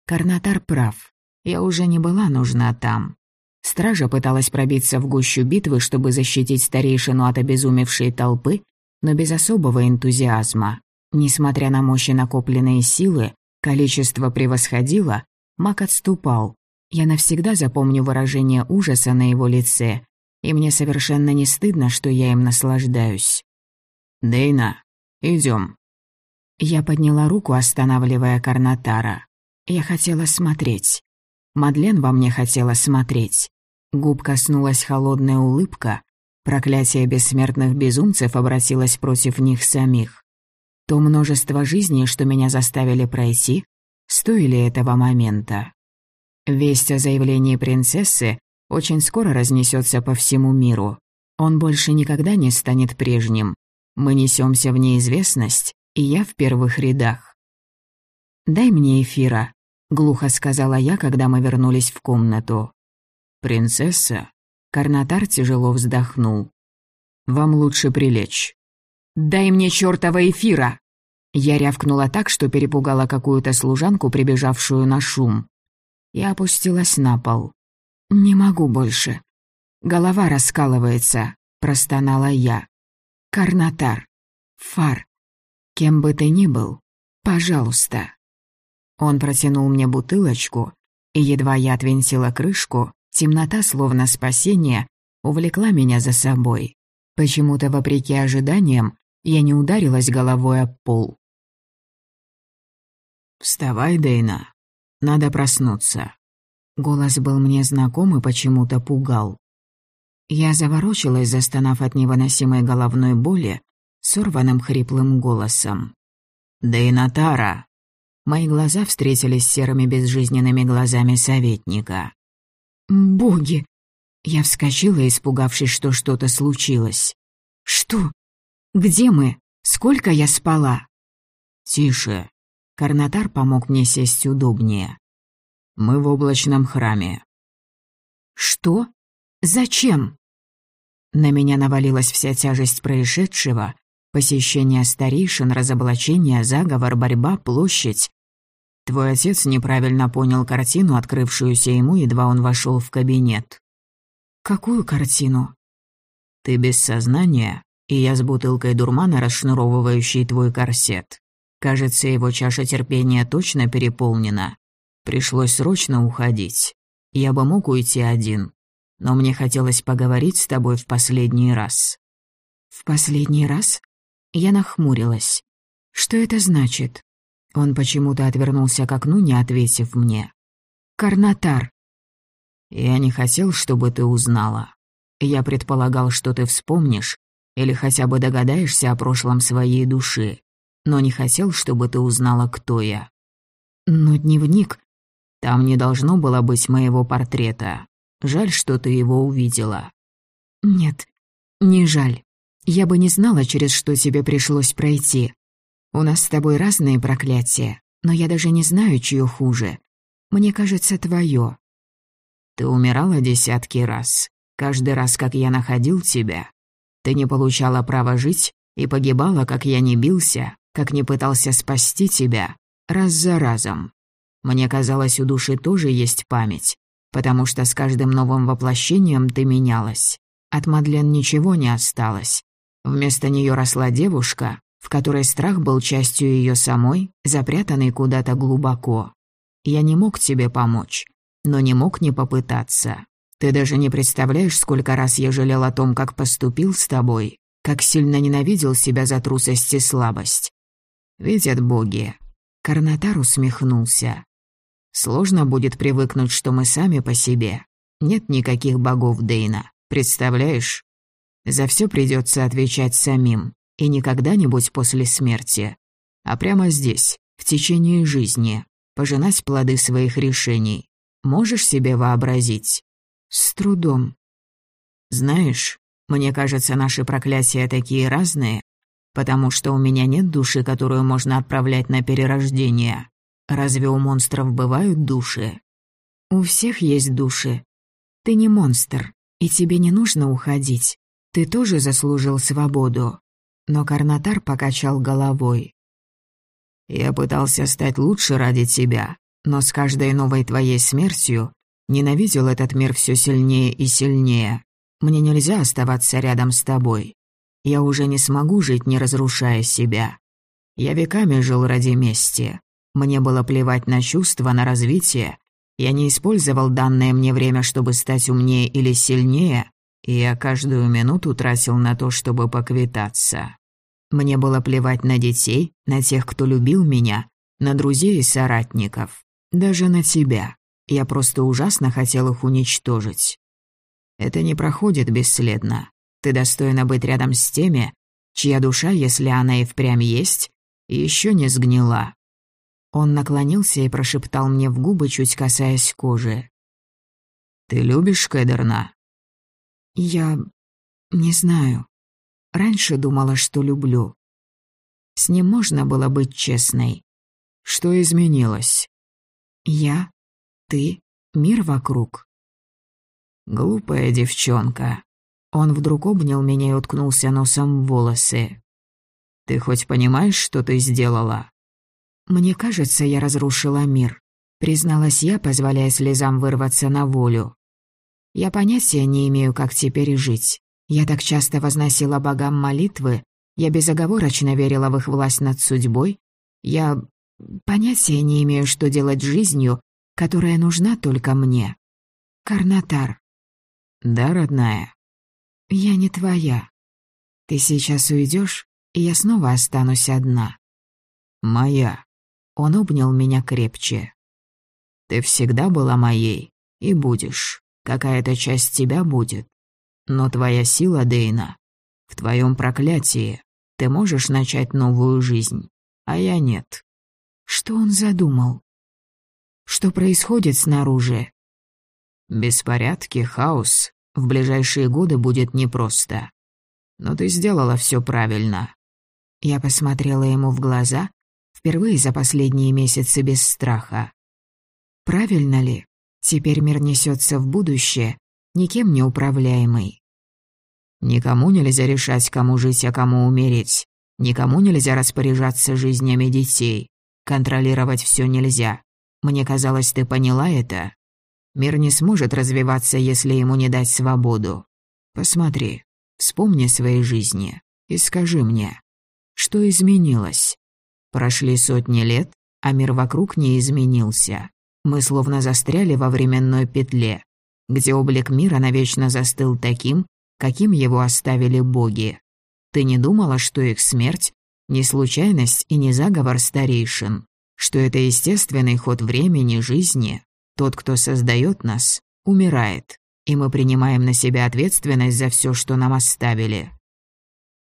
Карнатар прав. Я уже не была нужна там. Стража пыталась пробиться в гущу битвы, чтобы защитить старейшину от обезумевшей толпы, но без особого энтузиазма. Несмотря на мощи накопленные силы, количество превосходило, маг отступал. Я навсегда запомню выражение ужаса на его лице, и мне совершенно не стыдно, что я им наслаждаюсь. «Дейна, идем. Я подняла руку, останавливая Карнатара. Я хотела смотреть. Мадлен во мне хотела смотреть. Губ коснулась холодная улыбка. Проклятие бессмертных безумцев обратилось против них самих. То множество жизней, что меня заставили пройти, стоили этого момента. Весть о заявлении принцессы очень скоро разнесется по всему миру. Он больше никогда не станет прежним. Мы несемся в неизвестность, и я в первых рядах. «Дай мне эфира», — глухо сказала я, когда мы вернулись в комнату. «Принцесса?» Карнатар тяжело вздохнул. «Вам лучше прилечь». «Дай мне чёртова эфира!» Я рявкнула так, что перепугала какую-то служанку, прибежавшую на шум. Я опустилась на пол. «Не могу больше. Голова раскалывается», — простонала я. Карнатар. Фар. Кем бы ты ни был, пожалуйста. Он протянул мне бутылочку, и едва я отвинтила крышку, темнота, словно спасение, увлекла меня за собой. Почему-то, вопреки ожиданиям, я не ударилась головой об пол. «Вставай, Дейна. Надо проснуться». Голос был мне знаком и почему-то пугал. Я заворочилась, застонав от невыносимой головной боли, сорванным хриплым голосом. «Дейна Тара!» Мои глаза встретились с серыми безжизненными глазами советника. «Боги!» Я вскочила, испугавшись, что что-то случилось. «Что? Где мы? Сколько я спала?» «Тише!» Карнатар помог мне сесть удобнее. «Мы в облачном храме». «Что? Зачем?» На меня навалилась вся тяжесть происшедшего, посещение старейшин, разоблачение, заговор, борьба, площадь. Твой отец неправильно понял картину, открывшуюся ему, едва он вошел в кабинет. «Какую картину?» «Ты без сознания, и я с бутылкой дурмана, расшнуровывающей твой корсет. Кажется, его чаша терпения точно переполнена. Пришлось срочно уходить. Я бы мог уйти один, но мне хотелось поговорить с тобой в последний раз». «В последний раз?» Я нахмурилась. «Что это значит?» Он почему-то отвернулся к окну, не ответив мне. «Карнатар». «Я не хотел, чтобы ты узнала. Я предполагал, что ты вспомнишь или хотя бы догадаешься о прошлом своей души но не хотел, чтобы ты узнала, кто я. Но дневник... Там не должно было быть моего портрета. Жаль, что ты его увидела. Нет, не жаль. Я бы не знала, через что тебе пришлось пройти. У нас с тобой разные проклятия, но я даже не знаю, чье хуже. Мне кажется, твое. Ты умирала десятки раз. Каждый раз, как я находил тебя. Ты не получала права жить и погибала, как я не бился, как не пытался спасти тебя, раз за разом. Мне казалось, у души тоже есть память, потому что с каждым новым воплощением ты менялась. От Мадлен ничего не осталось. Вместо нее росла девушка, в которой страх был частью ее самой, запрятанной куда-то глубоко. Я не мог тебе помочь, но не мог не попытаться. Ты даже не представляешь, сколько раз я жалел о том, как поступил с тобой, как сильно ненавидел себя за трусость и слабость. Видят боги. Карнатар усмехнулся. Сложно будет привыкнуть, что мы сами по себе. Нет никаких богов Дейна. Представляешь? За все придется отвечать самим. И не когда-нибудь после смерти. А прямо здесь, в течение жизни. Пожинать плоды своих решений. Можешь себе вообразить? С трудом. Знаешь, мне кажется, наши проклятия такие разные, потому что у меня нет души, которую можно отправлять на перерождение. Разве у монстров бывают души? У всех есть души. Ты не монстр, и тебе не нужно уходить. Ты тоже заслужил свободу. Но Карнатар покачал головой. Я пытался стать лучше ради тебя, но с каждой новой твоей смертью ненавидел этот мир все сильнее и сильнее. Мне нельзя оставаться рядом с тобой. Я уже не смогу жить, не разрушая себя. Я веками жил ради мести. Мне было плевать на чувства, на развитие. Я не использовал данное мне время, чтобы стать умнее или сильнее, и я каждую минуту тратил на то, чтобы поквитаться. Мне было плевать на детей, на тех, кто любил меня, на друзей и соратников, даже на тебя. Я просто ужасно хотел их уничтожить. Это не проходит бесследно. Ты достойна быть рядом с теми, чья душа, если она и впрямь есть, еще не сгнила». Он наклонился и прошептал мне в губы, чуть касаясь кожи. «Ты любишь Кедерна?» «Я... не знаю. Раньше думала, что люблю. С ним можно было быть честной. Что изменилось?» «Я, ты, мир вокруг». «Глупая девчонка», он вдруг обнял меня и уткнулся носом в волосы. «Ты хоть понимаешь, что ты сделала?» «Мне кажется, я разрушила мир», — призналась я, позволяя слезам вырваться на волю. «Я понятия не имею, как теперь жить. Я так часто возносила богам молитвы, я безоговорочно верила в их власть над судьбой. Я понятия не имею, что делать жизнью, которая нужна только мне. Карнатар. Да, родная? Я не твоя. Ты сейчас уйдешь, и я снова останусь одна. Моя. Он обнял меня крепче. Ты всегда была моей и будешь. Какая-то часть тебя будет. Но твоя сила, Дейна, в твоем проклятии. Ты можешь начать новую жизнь, а я нет. Что он задумал? Что происходит снаружи? Беспорядки, хаос. В ближайшие годы будет непросто. Но ты сделала все правильно. Я посмотрела ему в глаза, впервые за последние месяцы без страха. Правильно ли? Теперь мир несется в будущее, никем не управляемый. Никому нельзя решать, кому жить, а кому умереть. Никому нельзя распоряжаться жизнями детей. Контролировать все нельзя. Мне казалось, ты поняла это. Мир не сможет развиваться, если ему не дать свободу. Посмотри, вспомни свои жизни и скажи мне, что изменилось? Прошли сотни лет, а мир вокруг не изменился. Мы словно застряли во временной петле, где облик мира навечно застыл таким, каким его оставили боги. Ты не думала, что их смерть — не случайность и не заговор старейшин, что это естественный ход времени, жизни? Тот, кто создает нас, умирает, и мы принимаем на себя ответственность за все, что нам оставили.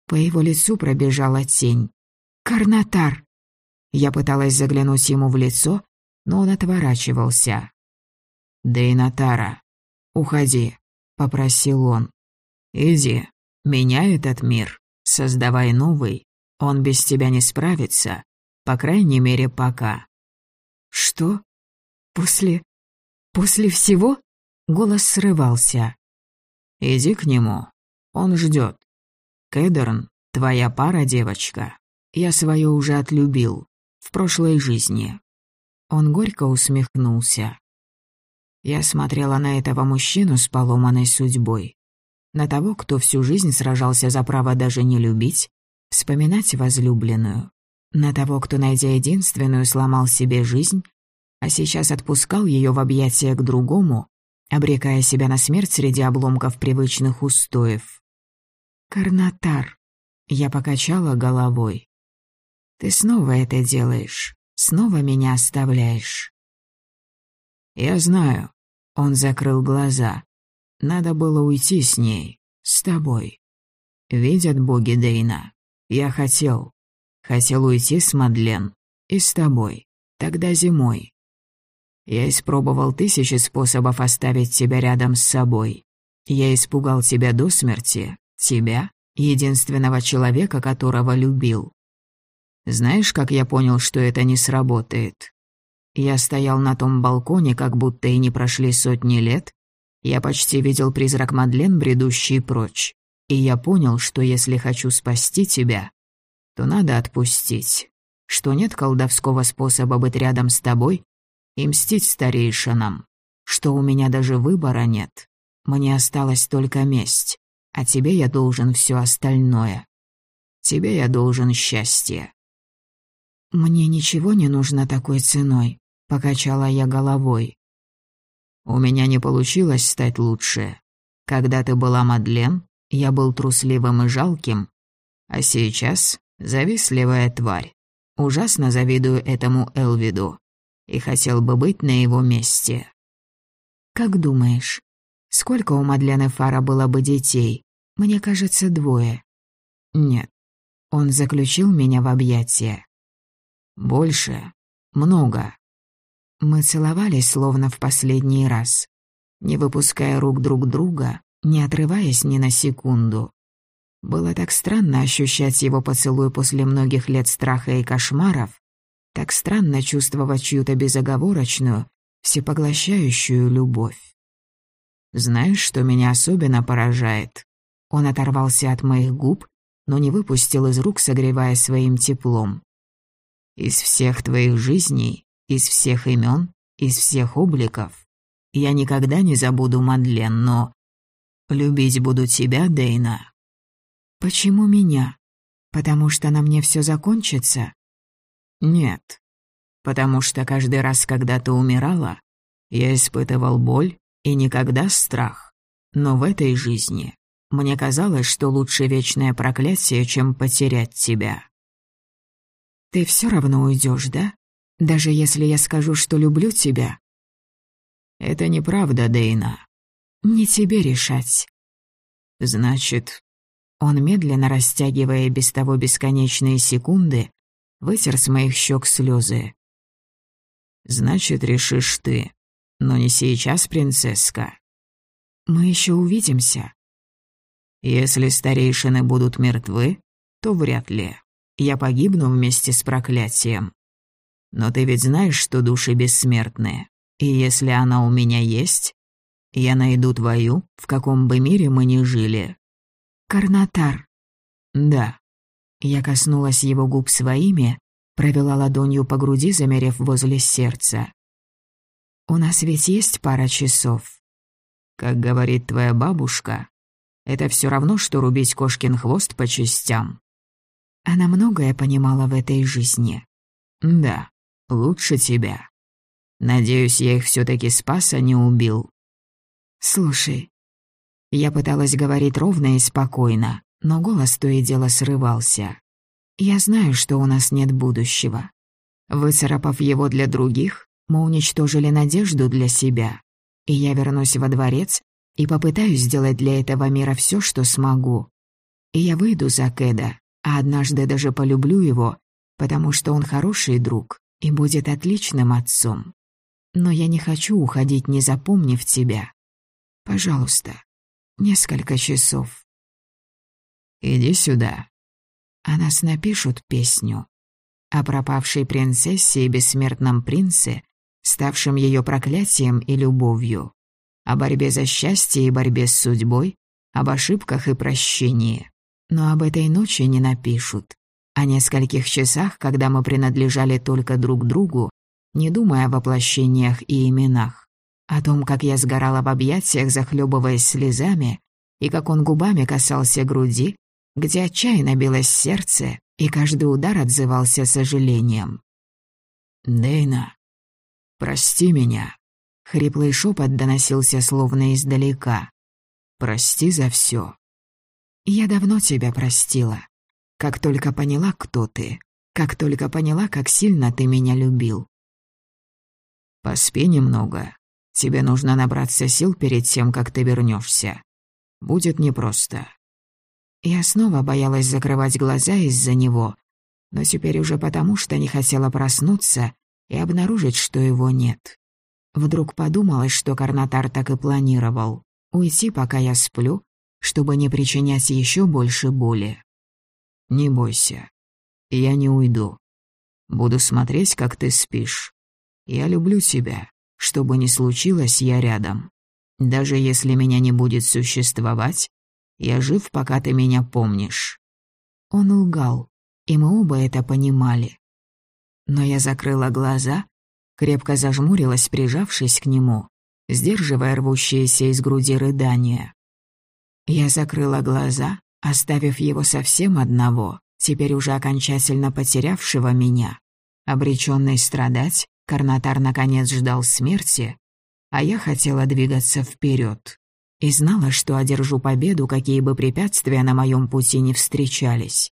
По его лицу пробежала тень. «Карнатар!» Я пыталась заглянуть ему в лицо, но он отворачивался. «Дейнатара, уходи», — попросил он. «Иди, меняй этот мир, создавай новый. Он без тебя не справится, по крайней мере, пока». «Что? После... после всего?» Голос срывался. «Иди к нему, он ждет. Кэдерн, твоя пара, девочка. Я свое уже отлюбил, в прошлой жизни. Он горько усмехнулся. Я смотрела на этого мужчину с поломанной судьбой. На того, кто всю жизнь сражался за право даже не любить, вспоминать возлюбленную. На того, кто, найдя единственную, сломал себе жизнь, а сейчас отпускал ее в объятия к другому, обрекая себя на смерть среди обломков привычных устоев. «Карнатар», — я покачала головой. «Ты снова это делаешь. Снова меня оставляешь». «Я знаю». Он закрыл глаза. «Надо было уйти с ней. С тобой. Видят боги Дейна. Я хотел. Хотел уйти с Мадлен. И с тобой. Тогда зимой. Я испробовал тысячи способов оставить тебя рядом с собой. Я испугал тебя до смерти. Тебя, единственного человека, которого любил. Знаешь, как я понял, что это не сработает? Я стоял на том балконе, как будто и не прошли сотни лет. Я почти видел призрак Мадлен, бредущий прочь. И я понял, что если хочу спасти тебя, то надо отпустить. Что нет колдовского способа быть рядом с тобой и мстить старейшинам. Что у меня даже выбора нет. Мне осталась только месть, а тебе я должен все остальное. Тебе я должен счастье. «Мне ничего не нужно такой ценой», — покачала я головой. «У меня не получилось стать лучше. Когда ты была Мадлен, я был трусливым и жалким, а сейчас завистливая тварь. Ужасно завидую этому Элвиду и хотел бы быть на его месте». «Как думаешь, сколько у Мадлены Фара было бы детей? Мне кажется, двое». «Нет». Он заключил меня в объятия. Больше. Много. Мы целовались словно в последний раз, не выпуская рук друг друга, не отрываясь ни на секунду. Было так странно ощущать его поцелуй после многих лет страха и кошмаров, так странно чувствовать чью-то безоговорочную, всепоглощающую любовь. Знаешь, что меня особенно поражает? Он оторвался от моих губ, но не выпустил из рук, согревая своим теплом. Из всех твоих жизней, из всех имен, из всех обликов. Я никогда не забуду Мадлен, но... Любить буду тебя, Дейна». «Почему меня? Потому что на мне все закончится?» «Нет. Потому что каждый раз, когда ты умирала, я испытывал боль и никогда страх. Но в этой жизни мне казалось, что лучше вечное проклятие, чем потерять тебя». «Ты все равно уйдешь, да? Даже если я скажу, что люблю тебя?» «Это неправда, Дейна. Не тебе решать. Значит, он, медленно растягивая без того бесконечные секунды, вытер с моих щек слезы. Значит, решишь ты. Но не сейчас, принцесска. Мы еще увидимся. Если старейшины будут мертвы, то вряд ли. Я погибну вместе с проклятием. Но ты ведь знаешь, что души бессмертные. И если она у меня есть, я найду твою, в каком бы мире мы ни жили. Карнатар. Да. Я коснулась его губ своими, провела ладонью по груди, замерев возле сердца. У нас ведь есть пара часов. Как говорит твоя бабушка, это все равно, что рубить кошкин хвост по частям. Она многое понимала в этой жизни. Да, лучше тебя. Надеюсь, я их все таки спас, а не убил. «Слушай». Я пыталась говорить ровно и спокойно, но голос то и дело срывался. «Я знаю, что у нас нет будущего. Выцарапав его для других, мы уничтожили надежду для себя. И я вернусь во дворец и попытаюсь сделать для этого мира все, что смогу. И я выйду за Кэда, а однажды даже полюблю его, потому что он хороший друг и будет отличным отцом. Но я не хочу уходить, не запомнив тебя. Пожалуйста, несколько часов. Иди сюда. О нас напишут песню. О пропавшей принцессе и бессмертном принце, ставшем ее проклятием и любовью. О борьбе за счастье и борьбе с судьбой, об ошибках и прощении. Но об этой ночи не напишут. О нескольких часах, когда мы принадлежали только друг другу, не думая о воплощениях и именах о том, как я сгорала в объятиях, захлебываясь слезами, и как он губами касался груди, где отчаянно билось сердце, и каждый удар отзывался сожалением. «Дейна, прости меня», — хриплый шепот доносился словно издалека. «Прости за все. «Я давно тебя простила. Как только поняла, кто ты, как только поняла, как сильно ты меня любил». «Поспи немного», Тебе нужно набраться сил перед тем, как ты вернешься. Будет непросто». Я снова боялась закрывать глаза из-за него, но теперь уже потому, что не хотела проснуться и обнаружить, что его нет. Вдруг подумалось, что Карнатар так и планировал — уйти, пока я сплю, чтобы не причинять еще больше боли. «Не бойся. Я не уйду. Буду смотреть, как ты спишь. Я люблю тебя. Что бы ни случилось, я рядом. Даже если меня не будет существовать, я жив, пока ты меня помнишь». Он лгал, и мы оба это понимали. Но я закрыла глаза, крепко зажмурилась, прижавшись к нему, сдерживая рвущиеся из груди рыдания. Я закрыла глаза, оставив его совсем одного, теперь уже окончательно потерявшего меня, обречённый страдать Карнатар наконец ждал смерти, а я хотела двигаться вперед и знала, что одержу победу, какие бы препятствия на моем пути не встречались.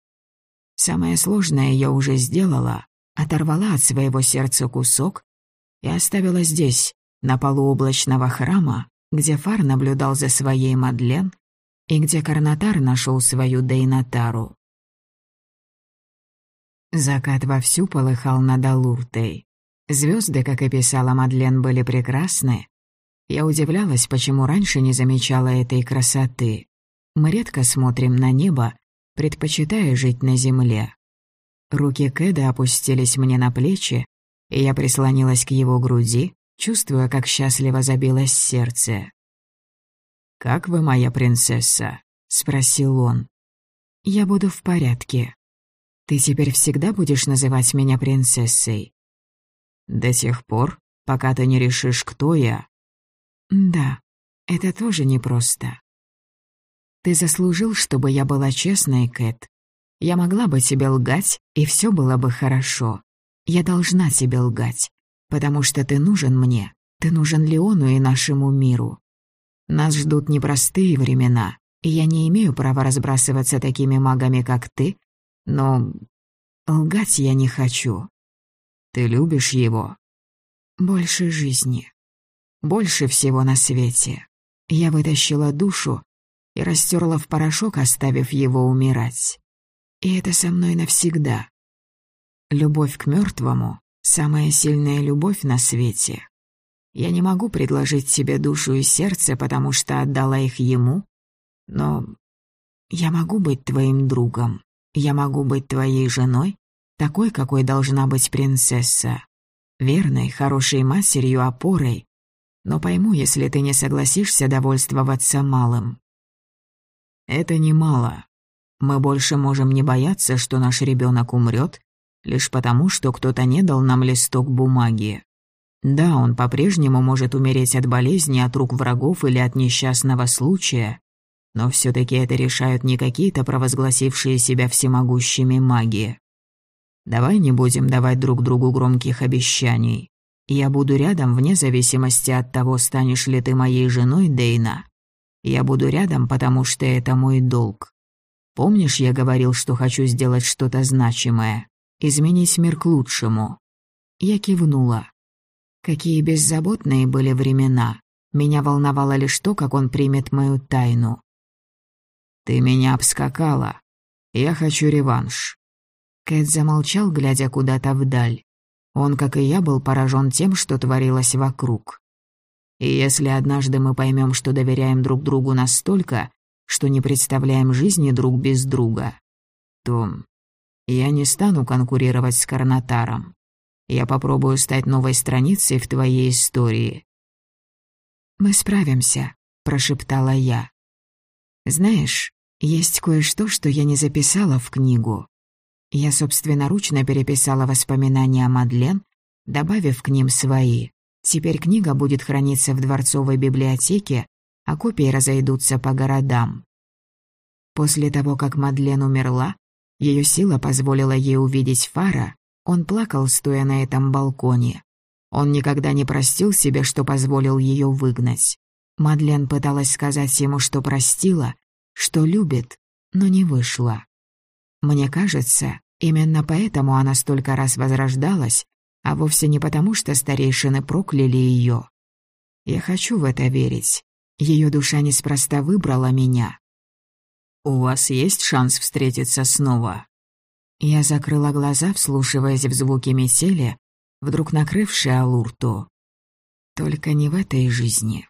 Самое сложное я уже сделала, оторвала от своего сердца кусок и оставила здесь, на полу облачного храма, где Фар наблюдал за своей Мадлен и где Карнатар нашел свою Дейнатару. Закат вовсю полыхал над Алуртой. Звезды, как и писала Мадлен, были прекрасны. Я удивлялась, почему раньше не замечала этой красоты. Мы редко смотрим на небо, предпочитая жить на земле. Руки Кэда опустились мне на плечи, и я прислонилась к его груди, чувствуя, как счастливо забилось сердце. «Как вы, моя принцесса?» — спросил он. «Я буду в порядке. Ты теперь всегда будешь называть меня принцессой?» До тех пор, пока ты не решишь, кто я. Да, это тоже непросто. Ты заслужил, чтобы я была честной, Кэт. Я могла бы тебе лгать, и все было бы хорошо. Я должна тебе лгать, потому что ты нужен мне, ты нужен Леону и нашему миру. Нас ждут непростые времена, и я не имею права разбрасываться такими магами, как ты, но лгать я не хочу. Ты любишь его? Больше жизни. Больше всего на свете. Я вытащила душу и растерла в порошок, оставив его умирать. И это со мной навсегда. Любовь к мертвому — самая сильная любовь на свете. Я не могу предложить тебе душу и сердце, потому что отдала их ему, но я могу быть твоим другом. Я могу быть твоей женой, такой, какой должна быть принцесса. Верной, хорошей матерью, опорой. Но пойму, если ты не согласишься довольствоваться малым. Это немало. Мы больше можем не бояться, что наш ребенок умрет, лишь потому, что кто-то не дал нам листок бумаги. Да, он по-прежнему может умереть от болезни, от рук врагов или от несчастного случая, но все таки это решают не какие-то провозгласившие себя всемогущими маги. Давай не будем давать друг другу громких обещаний. Я буду рядом вне зависимости от того, станешь ли ты моей женой, Дейна, я буду рядом, потому что это мой долг. Помнишь, я говорил, что хочу сделать что-то значимое? Изменить мир к лучшему?» Я кивнула. Какие беззаботные были времена. Меня волновало лишь то, как он примет мою тайну. «Ты меня обскакала. Я хочу реванш». Кэт замолчал, глядя куда-то вдаль. Он, как и я, был поражен тем, что творилось вокруг. И если однажды мы поймем, что доверяем друг другу настолько, что не представляем жизни друг без друга, то я не стану конкурировать с Карнатаром. Я попробую стать новой страницей в твоей истории. «Мы справимся», — прошептала я. «Знаешь, есть кое-что, что я не записала в книгу. Я собственноручно переписала воспоминания о Мадлен, добавив к ним свои. Теперь книга будет храниться в дворцовой библиотеке, а копии разойдутся по городам. После того, как Мадлен умерла, ее сила позволила ей увидеть Фара, он плакал, стоя на этом балконе. Он никогда не простил себе, что позволил ее выгнать. Мадлен пыталась сказать ему, что простила, что любит, но не вышло. Мне кажется, именно поэтому она столько раз возрождалась, а вовсе не потому, что старейшины прокляли ее. Я хочу в это верить. Ее душа неспроста выбрала меня. «У вас есть шанс встретиться снова?» Я закрыла глаза, вслушиваясь в звуки метели, вдруг накрывшие Алурту. Только не в этой жизни.